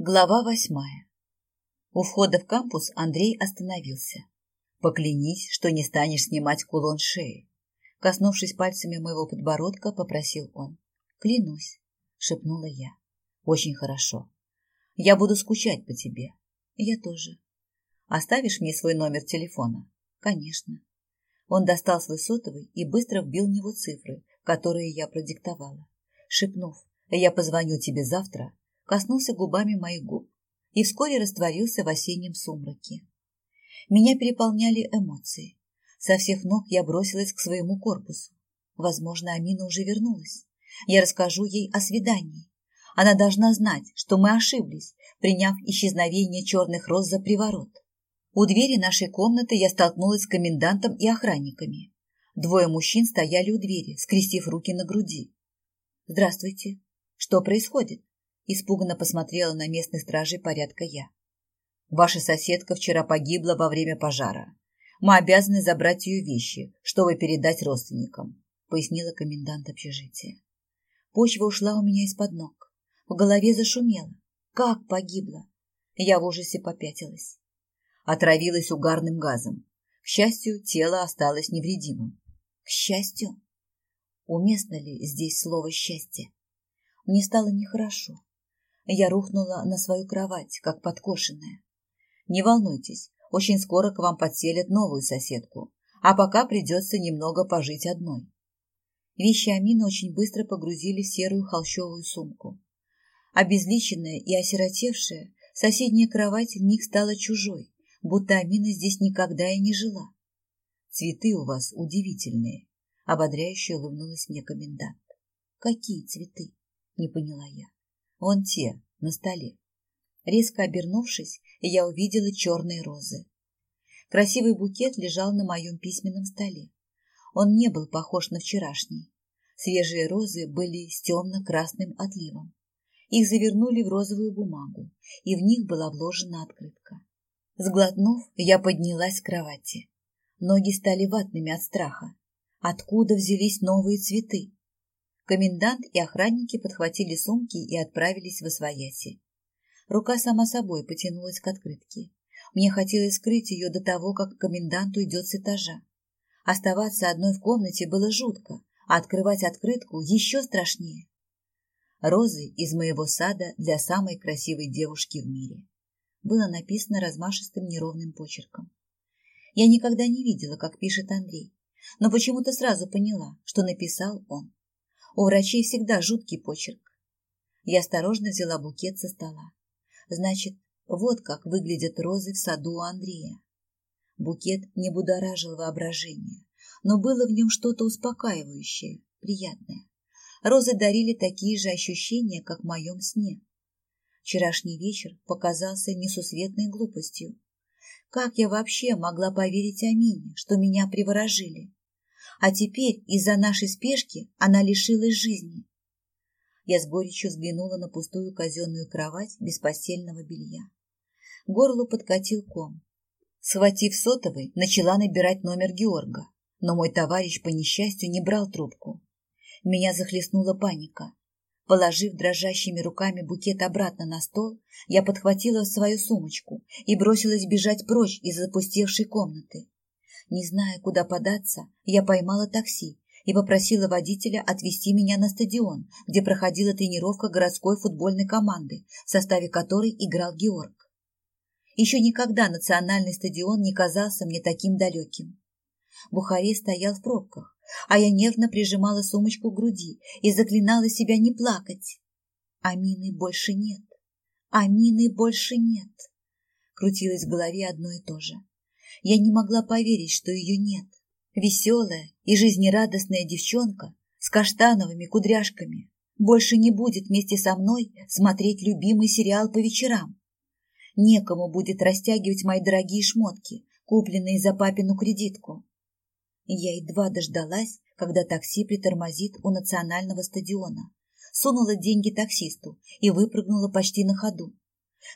Глава восьмая. У входа в кампус Андрей остановился. «Поклянись, что не станешь снимать кулон шеи». Коснувшись пальцами моего подбородка, попросил он. «Клянусь», — шепнула я. «Очень хорошо. Я буду скучать по тебе». «Я тоже». «Оставишь мне свой номер телефона?» «Конечно». Он достал свой сотовый и быстро вбил в него цифры, которые я продиктовала. Шепнув, «Я позвоню тебе завтра», коснулся губами моих губ и вскоре растворился в осеннем сумраке. Меня переполняли эмоции. Со всех ног я бросилась к своему корпусу. Возможно, Амина уже вернулась. Я расскажу ей о свидании. Она должна знать, что мы ошиблись, приняв исчезновение черных роз за приворот. У двери нашей комнаты я столкнулась с комендантом и охранниками. Двое мужчин стояли у двери, скрестив руки на груди. «Здравствуйте. Что происходит?» Испуганно посмотрела на местных стражей порядка я. Ваша соседка вчера погибла во время пожара. Мы обязаны забрать ее вещи, чтобы передать родственникам, пояснила комендант общежития. Почва ушла у меня из-под ног. В голове зашумело. Как погибла? Я в ужасе попятилась. Отравилась угарным газом. К счастью, тело осталось невредимым. К счастью? Уместно ли здесь слово «счастье»? Мне стало нехорошо. Я рухнула на свою кровать, как подкошенная. Не волнуйтесь, очень скоро к вам подселят новую соседку, а пока придется немного пожить одной. Вещи Амины очень быстро погрузили в серую холщовую сумку. Обезличенная и осиротевшая, соседняя кровать вмиг стала чужой, будто Амина здесь никогда и не жила. «Цветы у вас удивительные», — ободряюще улыбнулась мне комендант. «Какие цветы?» — не поняла я. Вон те, на столе. Резко обернувшись, я увидела черные розы. Красивый букет лежал на моем письменном столе. Он не был похож на вчерашний. Свежие розы были с темно-красным отливом. Их завернули в розовую бумагу, и в них была вложена открытка. Сглотнув, я поднялась с кровати. Ноги стали ватными от страха. Откуда взялись новые цветы? Комендант и охранники подхватили сумки и отправились в Освояси. Рука сама собой потянулась к открытке. Мне хотелось скрыть ее до того, как комендант уйдет с этажа. Оставаться одной в комнате было жутко, а открывать открытку еще страшнее. Розы из моего сада для самой красивой девушки в мире. Было написано размашистым неровным почерком. Я никогда не видела, как пишет Андрей, но почему-то сразу поняла, что написал он. У врачей всегда жуткий почерк. Я осторожно взяла букет со стола. Значит, вот как выглядят розы в саду у Андрея. Букет не будоражил воображение, но было в нем что-то успокаивающее, приятное. Розы дарили такие же ощущения, как в моем сне. Вчерашний вечер показался несусветной глупостью. Как я вообще могла поверить Амине, что меня приворожили? А теперь из-за нашей спешки она лишилась жизни. Я с горечью взглянула на пустую казенную кровать без постельного белья. Горлу подкатил ком. Схватив сотовый, начала набирать номер Георга, но мой товарищ по несчастью не брал трубку. Меня захлестнула паника. Положив дрожащими руками букет обратно на стол, я подхватила свою сумочку и бросилась бежать прочь из запустевшей комнаты. Не зная, куда податься, я поймала такси и попросила водителя отвезти меня на стадион, где проходила тренировка городской футбольной команды, в составе которой играл Георг. Еще никогда национальный стадион не казался мне таким далеким. Бухарест стоял в пробках, а я нервно прижимала сумочку к груди и заклинала себя не плакать. Амины больше нет. Амины больше нет. Крутилось в голове одно и то же. Я не могла поверить, что ее нет. Веселая и жизнерадостная девчонка с каштановыми кудряшками больше не будет вместе со мной смотреть любимый сериал по вечерам. Некому будет растягивать мои дорогие шмотки, купленные за папину кредитку. Я едва дождалась, когда такси притормозит у национального стадиона. Сунула деньги таксисту и выпрыгнула почти на ходу.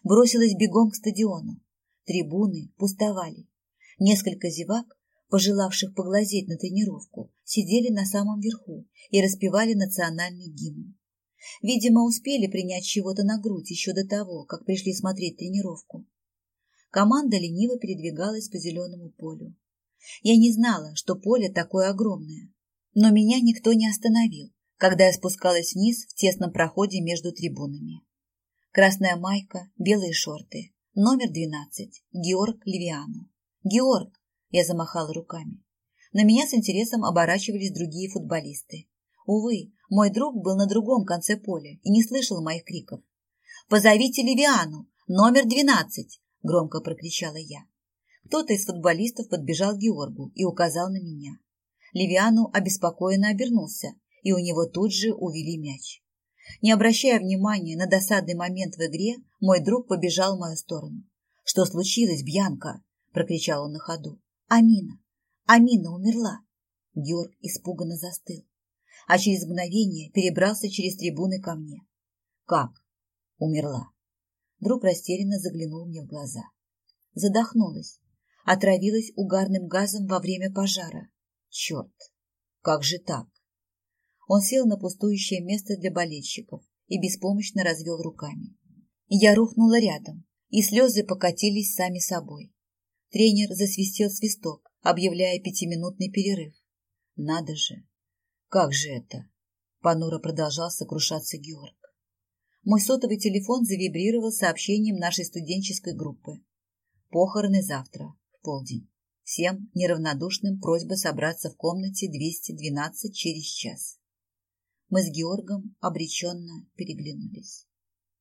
Бросилась бегом к стадиону. Трибуны пустовали. Несколько зевак, пожелавших поглазеть на тренировку, сидели на самом верху и распевали национальный гимн. Видимо, успели принять чего-то на грудь еще до того, как пришли смотреть тренировку. Команда лениво передвигалась по зеленому полю. Я не знала, что поле такое огромное, но меня никто не остановил, когда я спускалась вниз в тесном проходе между трибунами. Красная майка, белые шорты, номер 12, Георг Левиану. «Георг!» – я замахала руками. На меня с интересом оборачивались другие футболисты. Увы, мой друг был на другом конце поля и не слышал моих криков. «Позовите Левиану! Номер двенадцать!» – громко прокричала я. Кто-то из футболистов подбежал к Георгу и указал на меня. Левиану обеспокоенно обернулся, и у него тут же увели мяч. Не обращая внимания на досадный момент в игре, мой друг побежал в мою сторону. «Что случилось, Бьянка?» – прокричал он на ходу. «Амина! Амина умерла!» Георг испуганно застыл а через мгновение перебрался через трибуны ко мне. «Как?» «Умерла». Друг растерянно заглянул мне в глаза. Задохнулась. Отравилась угарным газом во время пожара. Черт! Как же так? Он сел на пустующее место для болельщиков и беспомощно развел руками. Я рухнула рядом, и слезы покатились сами собой. Тренер засвистел свисток, объявляя пятиминутный перерыв. Надо же, как же это? Понуро продолжал сокрушаться Георг. Мой сотовый телефон завибрировал сообщением нашей студенческой группы. Похороны завтра, в полдень. Всем неравнодушным просьба собраться в комнате 212 через час. Мы с Георгом обреченно переглянулись.